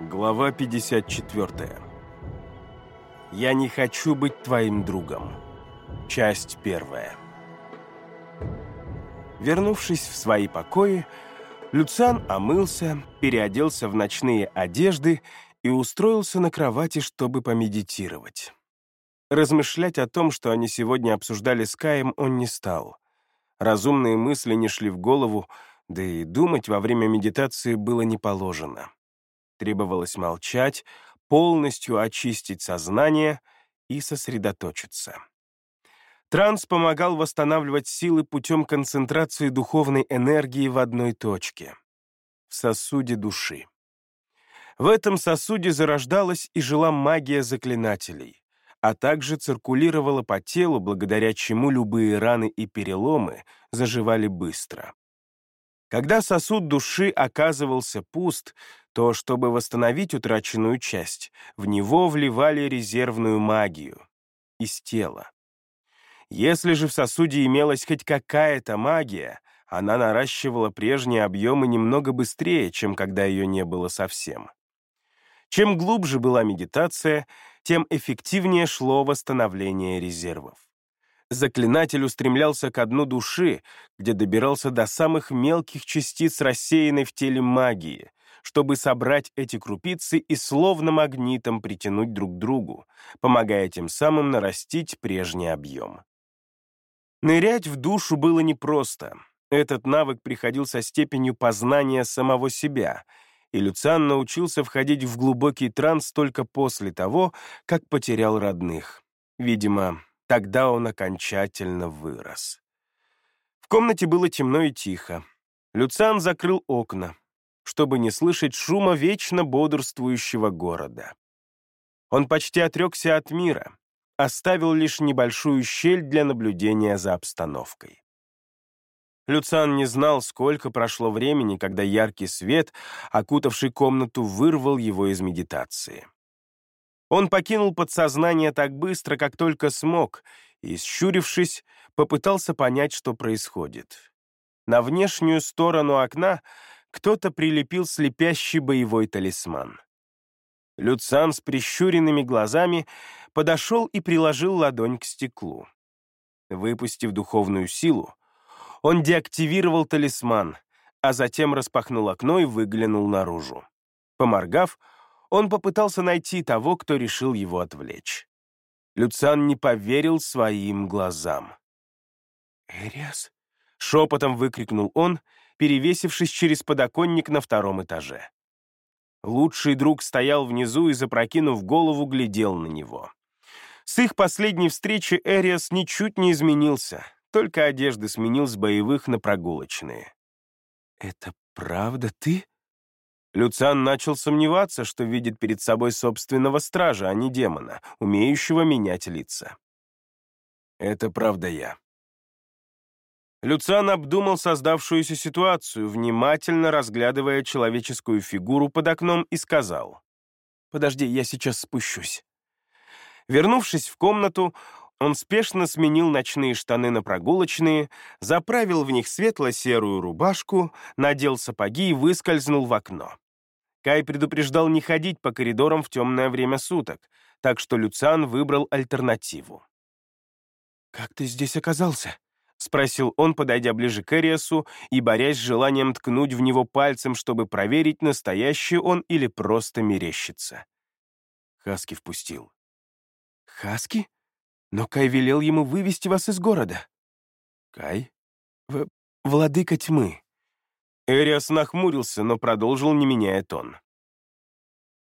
Глава 54. «Я не хочу быть твоим другом». Часть первая. Вернувшись в свои покои, Люциан омылся, переоделся в ночные одежды и устроился на кровати, чтобы помедитировать. Размышлять о том, что они сегодня обсуждали с Каем, он не стал. Разумные мысли не шли в голову, да и думать во время медитации было не положено. Требовалось молчать, полностью очистить сознание и сосредоточиться. Транс помогал восстанавливать силы путем концентрации духовной энергии в одной точке — в сосуде души. В этом сосуде зарождалась и жила магия заклинателей, а также циркулировала по телу, благодаря чему любые раны и переломы заживали быстро. Когда сосуд души оказывался пуст, то, чтобы восстановить утраченную часть, в него вливали резервную магию из тела. Если же в сосуде имелась хоть какая-то магия, она наращивала прежние объемы немного быстрее, чем когда ее не было совсем. Чем глубже была медитация, тем эффективнее шло восстановление резервов. Заклинатель устремлялся к дну души, где добирался до самых мелких частиц рассеянной в теле магии, чтобы собрать эти крупицы и словно магнитом притянуть друг к другу, помогая тем самым нарастить прежний объем. Нырять в душу было непросто. Этот навык приходил со степенью познания самого себя, и Люциан научился входить в глубокий транс только после того, как потерял родных. Видимо, Тогда он окончательно вырос. В комнате было темно и тихо. Люциан закрыл окна, чтобы не слышать шума вечно бодрствующего города. Он почти отрекся от мира, оставил лишь небольшую щель для наблюдения за обстановкой. Люциан не знал, сколько прошло времени, когда яркий свет, окутавший комнату, вырвал его из медитации. Он покинул подсознание так быстро, как только смог, и, щурившись, попытался понять, что происходит. На внешнюю сторону окна кто-то прилепил слепящий боевой талисман. Люцан с прищуренными глазами подошел и приложил ладонь к стеклу. Выпустив духовную силу, он деактивировал талисман, а затем распахнул окно и выглянул наружу. Поморгав, он попытался найти того, кто решил его отвлечь. Люциан не поверил своим глазам. «Эриас?» — шепотом выкрикнул он, перевесившись через подоконник на втором этаже. Лучший друг стоял внизу и, запрокинув голову, глядел на него. С их последней встречи Эриас ничуть не изменился, только одежды сменил с боевых на прогулочные. «Это правда ты?» Люциан начал сомневаться, что видит перед собой собственного стража, а не демона, умеющего менять лица. «Это правда я». Люциан обдумал создавшуюся ситуацию, внимательно разглядывая человеческую фигуру под окном, и сказал, «Подожди, я сейчас спущусь». Вернувшись в комнату, он спешно сменил ночные штаны на прогулочные, заправил в них светло-серую рубашку, надел сапоги и выскользнул в окно. Кай предупреждал не ходить по коридорам в темное время суток, так что Люциан выбрал альтернативу. «Как ты здесь оказался?» — спросил он, подойдя ближе к Эриасу и борясь с желанием ткнуть в него пальцем, чтобы проверить, настоящий он или просто мерещится. Хаски впустил. «Хаски?» Но Кай велел ему вывести вас из города. Кай? В... Владыка тьмы. Эриас нахмурился, но продолжил, не меняя тон.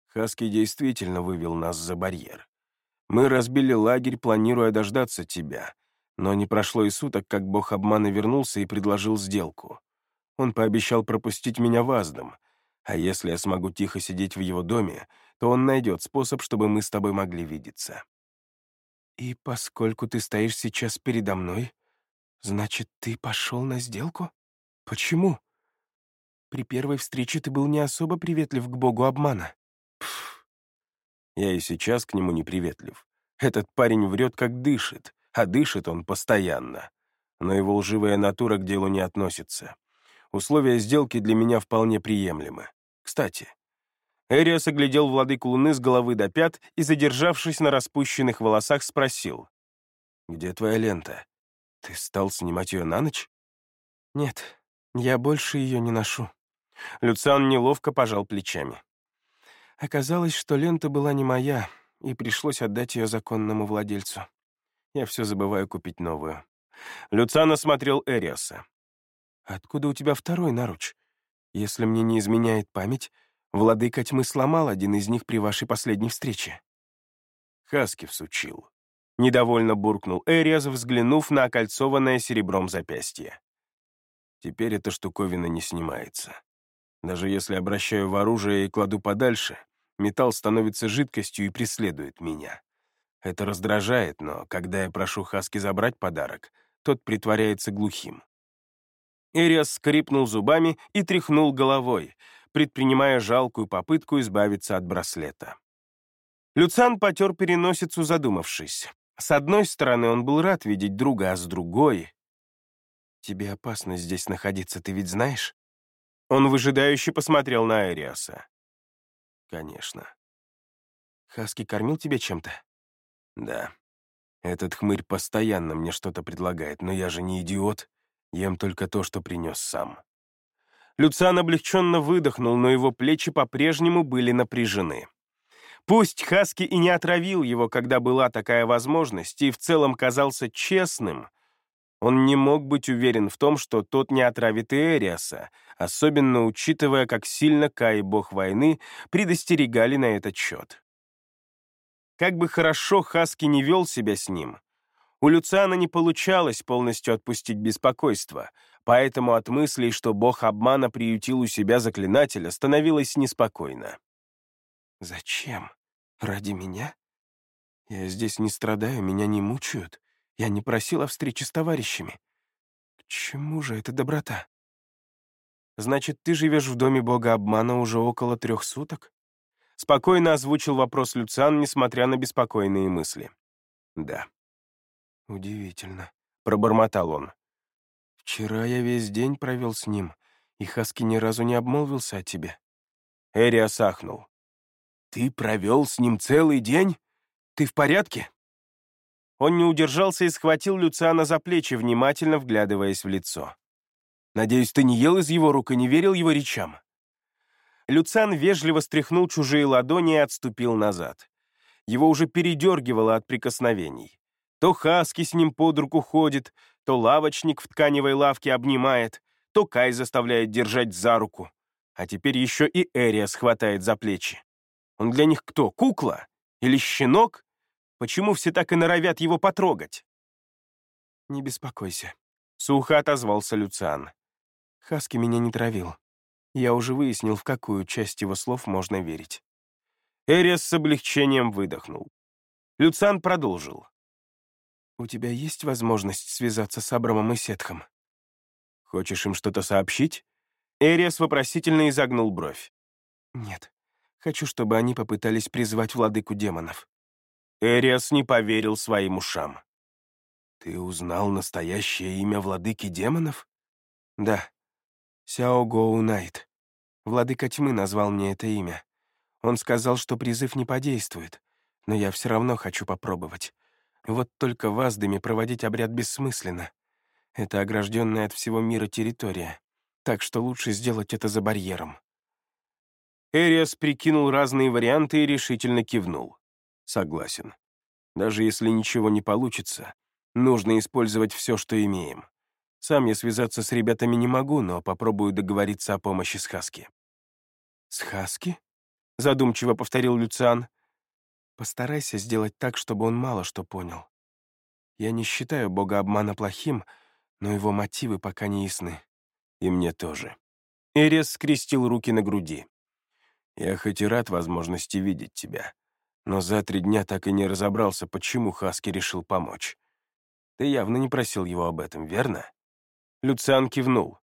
Хаски действительно вывел нас за барьер. Мы разбили лагерь, планируя дождаться тебя. Но не прошло и суток, как бог обмана вернулся и предложил сделку. Он пообещал пропустить меня в Аздам, а если я смогу тихо сидеть в его доме, то он найдет способ, чтобы мы с тобой могли видеться. «И поскольку ты стоишь сейчас передо мной, значит, ты пошел на сделку? Почему? При первой встрече ты был не особо приветлив к богу обмана». Пф, я и сейчас к нему не приветлив. Этот парень врет, как дышит, а дышит он постоянно. Но его лживая натура к делу не относится. Условия сделки для меня вполне приемлемы. Кстати, Эриас оглядел владыку луны с головы до пят и, задержавшись на распущенных волосах, спросил. «Где твоя лента? Ты стал снимать ее на ночь?» «Нет, я больше ее не ношу». Люциан неловко пожал плечами. Оказалось, что лента была не моя, и пришлось отдать ее законному владельцу. Я все забываю купить новую. Люциан осмотрел Эриаса. «Откуда у тебя второй наруч? Если мне не изменяет память, владыка тьмы сломал один из них при вашей последней встрече». Хаски всучил. Недовольно буркнул Эриас, взглянув на окольцованное серебром запястье. Теперь эта штуковина не снимается. Даже если обращаю в оружие и кладу подальше, металл становится жидкостью и преследует меня. Это раздражает, но когда я прошу Хаски забрать подарок, тот притворяется глухим. Эриас скрипнул зубами и тряхнул головой, предпринимая жалкую попытку избавиться от браслета. Люцан потер переносицу, задумавшись. С одной стороны, он был рад видеть друга, а с другой... «Тебе опасно здесь находиться, ты ведь знаешь?» Он выжидающе посмотрел на Эриаса. «Конечно». «Хаски кормил тебя чем-то?» «Да. Этот хмырь постоянно мне что-то предлагает, но я же не идиот. Ем только то, что принес сам». Люциан облегченно выдохнул, но его плечи по-прежнему были напряжены. Пусть Хаски и не отравил его, когда была такая возможность, и в целом казался честным, он не мог быть уверен в том, что тот не отравит Эриаса, особенно учитывая, как сильно Кай и бог войны предостерегали на этот счет. Как бы хорошо Хаски не вел себя с ним, у Люциана не получалось полностью отпустить беспокойство, поэтому от мыслей, что бог обмана приютил у себя заклинателя, становилось неспокойно. «Зачем? Ради меня? Я здесь не страдаю, меня не мучают. Я не просил о встрече с товарищами. К чему же эта доброта? Значит, ты живешь в доме бога обмана уже около трех суток? Спокойно озвучил вопрос Люциан, несмотря на беспокойные мысли. Да. Удивительно, пробормотал он. Вчера я весь день провел с ним, и Хаски ни разу не обмолвился о тебе. Эри осахнул. Ты провел с ним целый день? Ты в порядке? Он не удержался и схватил Люциана за плечи, внимательно вглядываясь в лицо. «Надеюсь, ты не ел из его рук и не верил его речам?» Люциан вежливо стряхнул чужие ладони и отступил назад. Его уже передергивало от прикосновений. То Хаски с ним под руку ходит, то лавочник в тканевой лавке обнимает, то Кай заставляет держать за руку. А теперь еще и Эриас хватает за плечи. Он для них кто, кукла? Или щенок? Почему все так и норовят его потрогать?» «Не беспокойся», — сухо отозвался Люциан. «Хаски меня не травил. Я уже выяснил, в какую часть его слов можно верить». Эриас с облегчением выдохнул. Люциан продолжил. «У тебя есть возможность связаться с Абрамом и Сетхом?» «Хочешь им что-то сообщить?» Эриас вопросительно изогнул бровь. «Нет. Хочу, чтобы они попытались призвать владыку демонов». Эриас не поверил своим ушам. «Ты узнал настоящее имя владыки демонов?» «Да. Сяо Гоу Найт. Владыка тьмы назвал мне это имя. Он сказал, что призыв не подействует, но я все равно хочу попробовать. Вот только в Аздаме проводить обряд бессмысленно. Это огражденная от всего мира территория, так что лучше сделать это за барьером». Эриас прикинул разные варианты и решительно кивнул. Согласен. Даже если ничего не получится, нужно использовать все, что имеем. Сам я связаться с ребятами не могу, но попробую договориться о помощи с Хаски. «С Хаски?» — задумчиво повторил Люциан. «Постарайся сделать так, чтобы он мало что понял. Я не считаю бога обмана плохим, но его мотивы пока не ясны. И мне тоже». Эрес скрестил руки на груди. «Я хоть и рад возможности видеть тебя, но за три дня так и не разобрался, почему Хаски решил помочь. Ты явно не просил его об этом, верно?» Люциан кивнул.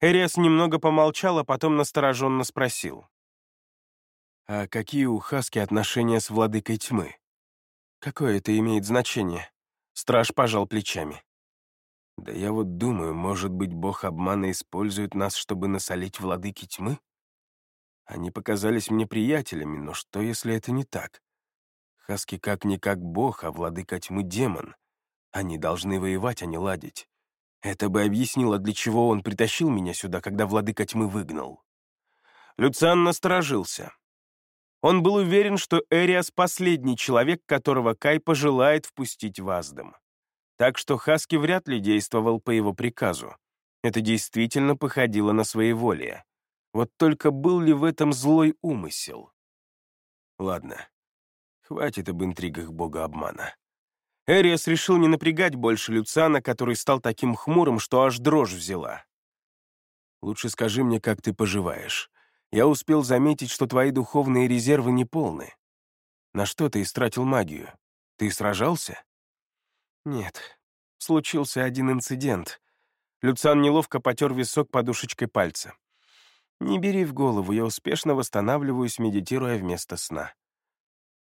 Эриас немного помолчал, а потом настороженно спросил. «А какие у Хаски отношения с владыкой тьмы? Какое это имеет значение?» Страж пожал плечами. «Да я вот думаю, может быть, бог обмана использует нас, чтобы насолить владыке тьмы? Они показались мне приятелями, но что, если это не так? Хаски как-никак бог, а владыка тьмы демон. Они должны воевать, а не ладить. Это бы объяснило, для чего он притащил меня сюда, когда владыка тьмы выгнал. Люциан насторожился. Он был уверен, что Эриас — последний человек, которого Кай пожелает впустить в Аздам. Так что Хаски вряд ли действовал по его приказу. Это действительно походило на своеволие. Вот только был ли в этом злой умысел? Ладно, хватит об интригах бога обмана. Эриас решил не напрягать больше Люцана, который стал таким хмурым, что аж дрожь взяла. «Лучше скажи мне, как ты поживаешь. Я успел заметить, что твои духовные резервы не полны. На что ты истратил магию? Ты сражался?» «Нет. Случился один инцидент». Люциан неловко потер висок подушечкой пальца. «Не бери в голову, я успешно восстанавливаюсь, медитируя вместо сна».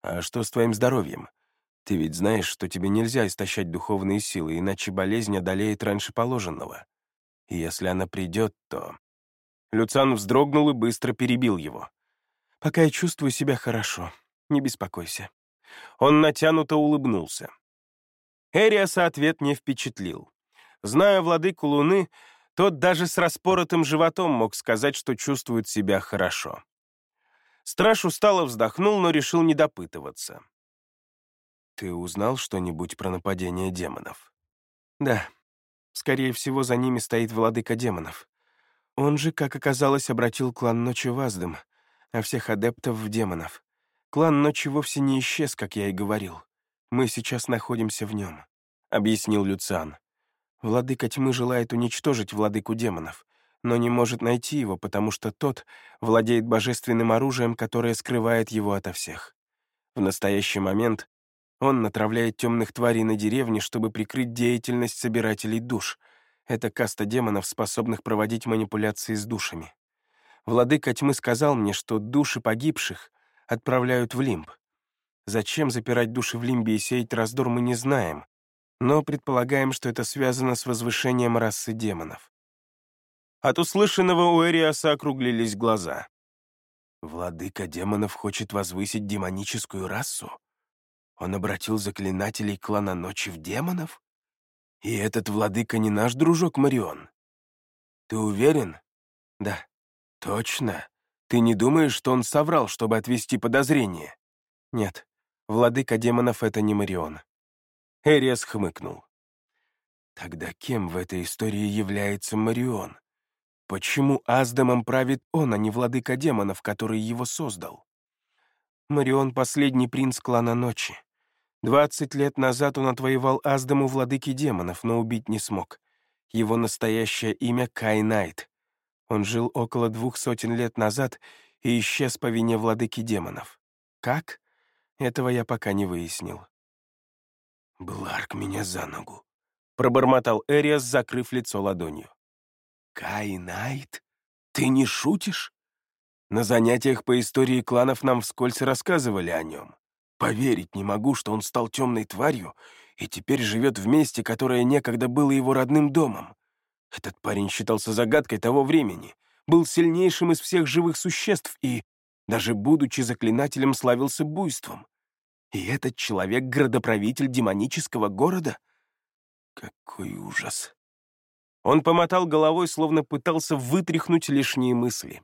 «А что с твоим здоровьем? Ты ведь знаешь, что тебе нельзя истощать духовные силы, иначе болезнь одолеет раньше положенного. И если она придет, то...» Люцан вздрогнул и быстро перебил его. «Пока я чувствую себя хорошо, не беспокойся». Он натянуто улыбнулся. Эриаса ответ не впечатлил. Зная владыку Луны, тот даже с распоротым животом мог сказать, что чувствует себя хорошо. Страж устало вздохнул, но решил не допытываться. «Ты узнал что-нибудь про нападение демонов?» «Да. Скорее всего, за ними стоит владыка демонов. Он же, как оказалось, обратил клан Ночи в Аздам, а всех адептов в демонов. Клан Ночи вовсе не исчез, как я и говорил. Мы сейчас находимся в нем», — объяснил Люциан. «Владыка тьмы желает уничтожить владыку демонов, но не может найти его, потому что тот владеет божественным оружием, которое скрывает его ото всех. В настоящий момент он натравляет темных тварей на деревни, чтобы прикрыть деятельность собирателей душ. Это каста демонов, способных проводить манипуляции с душами. Владыка тьмы сказал мне, что души погибших отправляют в лимб. Зачем запирать души в лимбе и сеять раздор, мы не знаем, но предполагаем, что это связано с возвышением расы демонов. От услышанного у Эриаса округлились глаза. «Владыка демонов хочет возвысить демоническую расу?» Он обратил заклинателей клана Ночи в демонов? И этот владыка не наш дружок Марион? Ты уверен? Да. Точно? Ты не думаешь, что он соврал, чтобы отвести подозрение? Нет, владыка демонов — это не Марион. Эриас хмыкнул. Тогда кем в этой истории является Марион? Почему Аздамом правит он, а не владыка демонов, который его создал? Марион — последний принц клана Ночи. Двадцать лет назад он отвоевал Аздаму владыки демонов, но убить не смог. Его настоящее имя — Кай Найт. Он жил около двух сотен лет назад и исчез по вине владыки демонов. Как? Этого я пока не выяснил. «Бларк меня за ногу», — пробормотал Эриас, закрыв лицо ладонью. «Кай Найт? Ты не шутишь? На занятиях по истории кланов нам вскользь рассказывали о нем. Поверить не могу, что он стал темной тварью и теперь живет в месте, которое некогда было его родным домом. Этот парень считался загадкой того времени, был сильнейшим из всех живых существ и, даже будучи заклинателем, славился буйством. И этот человек — градоправитель демонического города? Какой ужас. Он помотал головой, словно пытался вытряхнуть лишние мысли.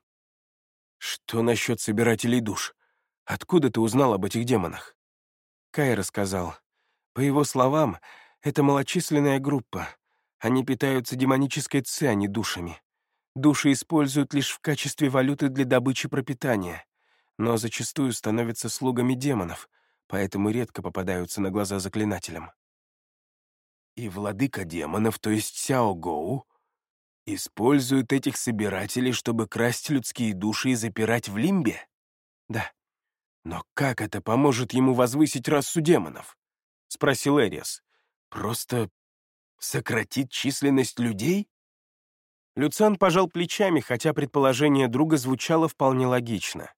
«Что насчет собирателей душ? Откуда ты узнал об этих демонах?» Кай рассказал. По его словам, это малочисленная группа. Они питаются демонической ци, а не душами. Души используют лишь в качестве валюты для добычи пропитания, но зачастую становятся слугами демонов, поэтому редко попадаются на глаза заклинателям. И владыка демонов, то есть Сяо Гоу, использует этих собирателей, чтобы красть людские души и запирать в лимбе? Да. «Но как это поможет ему возвысить расу демонов?» — спросил Эриас. «Просто сократить численность людей?» Люциан пожал плечами, хотя предположение друга звучало вполне логично.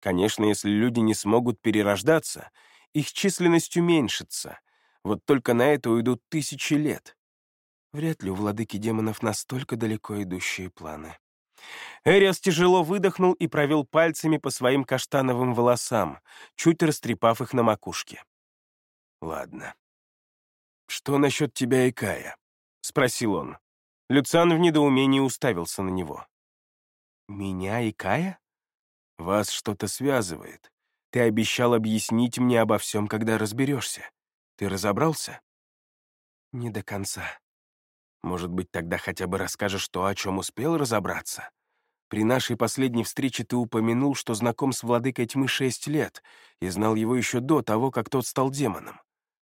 Конечно, если люди не смогут перерождаться, их численность уменьшится. Вот только на это уйдут тысячи лет. Вряд ли у владыки демонов настолько далеко идущие планы. Эриас тяжело выдохнул и провел пальцами по своим каштановым волосам, чуть растрепав их на макушке. «Ладно. Что насчет тебя и Кая?» — спросил он. Люциан в недоумении уставился на него. «Меня и Кая?» «Вас что-то связывает. Ты обещал объяснить мне обо всем, когда разберешься. Ты разобрался?» «Не до конца», может быть, тогда хотя бы расскажешь то, о чем успел разобраться? При нашей последней встрече ты упомянул, что знаком с владыкой тьмы шесть лет и знал его еще до того, как тот стал демоном.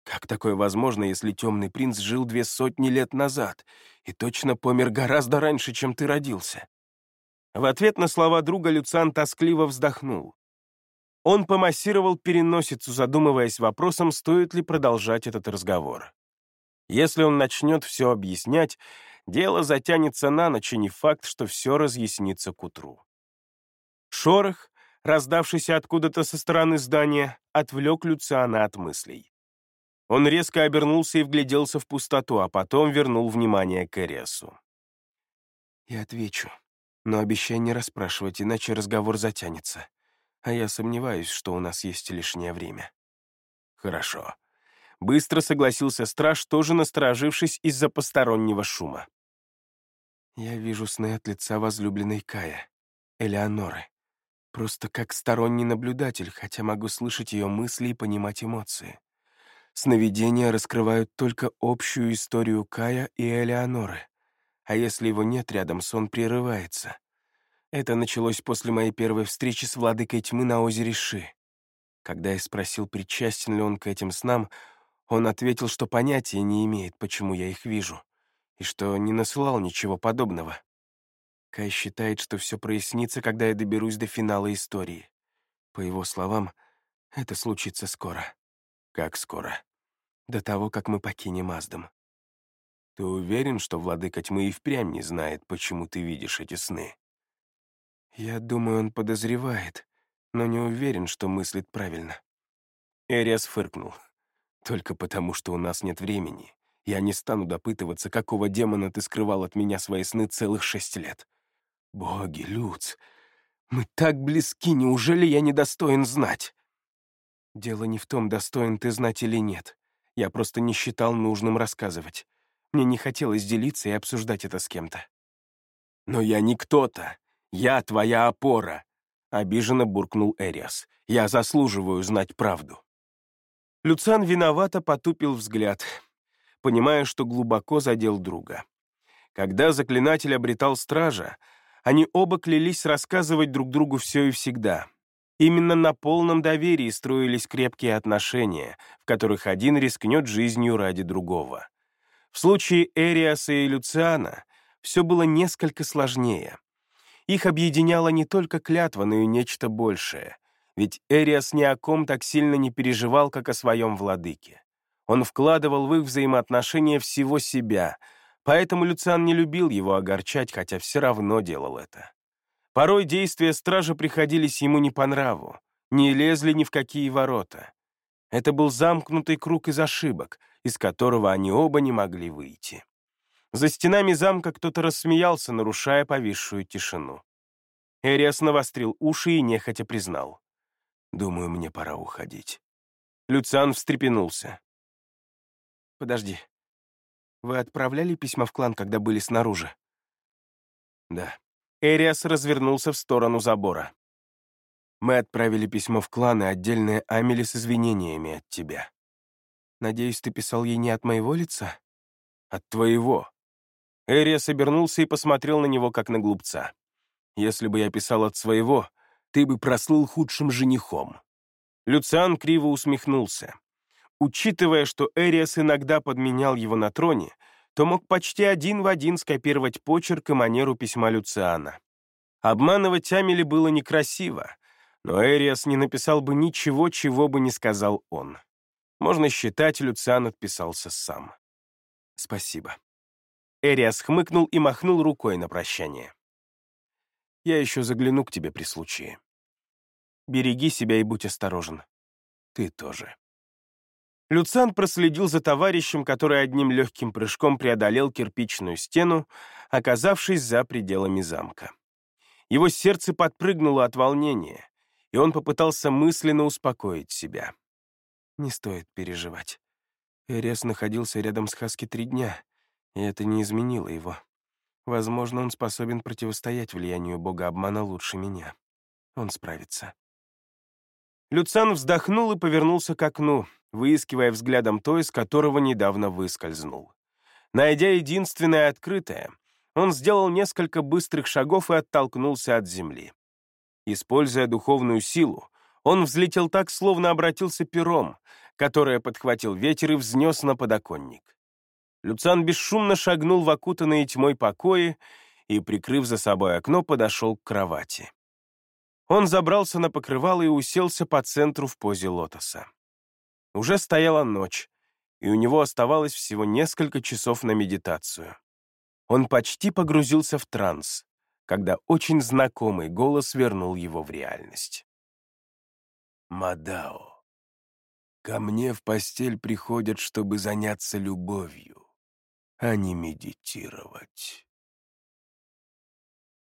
Как такое возможно, если темный принц жил две сотни лет назад и точно помер гораздо раньше, чем ты родился? В ответ на слова друга Люциан тоскливо вздохнул. Он помассировал переносицу, задумываясь вопросом, стоит ли продолжать этот разговор. Если он начнет все объяснять, дело затянется на ночь, и не факт, что все разъяснится к утру. Шорох, раздавшийся откуда-то со стороны здания, отвлек Люциана от мыслей. Он резко обернулся и вгляделся в пустоту, а потом вернул внимание к Эресу. «Я отвечу, но обещай не расспрашивать, иначе разговор затянется. А я сомневаюсь, что у нас есть лишнее время». «Хорошо», Быстро согласился страж, тоже насторожившись из-за постороннего шума. «Я вижу сны от лица возлюбленной Кая, Элеоноры. Просто как сторонний наблюдатель, хотя могу слышать ее мысли и понимать эмоции. Сновидения раскрывают только общую историю Кая и Элеоноры. А если его нет рядом, сон прерывается. Это началось после моей первой встречи с владыкой тьмы на озере Ши. Когда я спросил, причастен ли он к этим снам, он ответил, что понятия не имеет, почему я их вижу, и что не насылал ничего подобного. Кай считает, что все прояснится, когда я доберусь до финала истории. По его словам, это случится скоро. Как скоро? До того, как мы покинем Аздам. Ты уверен, что владыка тьмы и впрямь не знает, почему ты видишь эти сны? Я думаю, он подозревает, но не уверен, что мыслит правильно. Эриас фыркнул. Только потому, что у нас нет времени. Я не стану допытываться, какого демона ты скрывал от меня свои сны целых шесть лет. Боги, Люц, мы так близки, неужели я не достоин знать? Дело не в том, достоин ты знать или нет. Я просто не считал нужным рассказывать. Мне не хотелось делиться и обсуждать это с кем-то. «Но я не кто-то. Я твоя опора», — обиженно буркнул Эриас. «Я заслуживаю знать правду». Люциан виновато потупил взгляд, понимая, что глубоко задел друга. Когда заклинатель обретал стража, они оба клялись рассказывать друг другу все и всегда. Именно на полном доверии строились крепкие отношения, в которых один рискнет жизнью ради другого. В случае Эриаса и Люциана все было несколько сложнее. Их объединяла не только клятва, но и нечто большее — ведь Эриас ни о ком так сильно не переживал, как о своем владыке. Он вкладывал в их взаимоотношения всего себя, поэтому Люциан не любил его огорчать, хотя все равно делал это. Порой действия стража приходились ему не по нраву, не лезли ни в какие ворота. Это был замкнутый круг из ошибок, из которого они оба не могли выйти. За стенами замка кто-то рассмеялся, нарушая повисшую тишину. Эриас навострил уши и нехотя признал. Думаю, мне пора уходить». Люциан встрепенулся. «Подожди. Вы отправляли письма в клан, когда были снаружи?» «Да». Эриас развернулся в сторону забора. «Мы отправили письмо в клан и отдельное Амели с извинениями от тебя. Надеюсь, ты писал ей не от моего лица?» «От твоего». Эриас обернулся и посмотрел на него, как на глупца. «Если бы я писал от своего, ты бы прослыл худшим женихом». Люциан криво усмехнулся. Учитывая, что Эриас иногда подменял его на троне, то мог почти один в один скопировать почерк и манеру письма Люциана. Обманывать Амели было некрасиво, но Эриас не написал бы ничего, чего бы не сказал он. Можно считать, Люциан отписался сам. «Спасибо». Эриас хмыкнул и махнул рукой на прощание. Я еще загляну к тебе при случае. Береги себя и будь осторожен. Ты тоже. Люцан проследил за товарищем, который одним легким прыжком преодолел кирпичную стену, оказавшись за пределами замка. Его сердце подпрыгнуло от волнения, и он попытался мысленно успокоить себя. Не стоит переживать. Эриас находился рядом с Хаски три дня, и это не изменило его. Возможно, он способен противостоять влиянию бога обмана лучше меня. Он справится. Люцан вздохнул и повернулся к окну, выискивая взглядом то, из которого недавно выскользнул. Найдя единственное открытое, он сделал несколько быстрых шагов и оттолкнулся от земли. Используя духовную силу, он взлетел так, словно обратился пером, которое подхватил ветер и взнес на подоконник. Люцан бесшумно шагнул в окутанные тьмой покои и, прикрыв за собой окно, подошел к кровати. Он забрался на покрывало и уселся по центру в позе лотоса. Уже стояла ночь, и у него оставалось всего несколько часов на медитацию. Он почти погрузился в транс, когда очень знакомый голос вернул его в реальность. «Мадао, ко мне в постель приходят, чтобы заняться любовью, а не медитировать».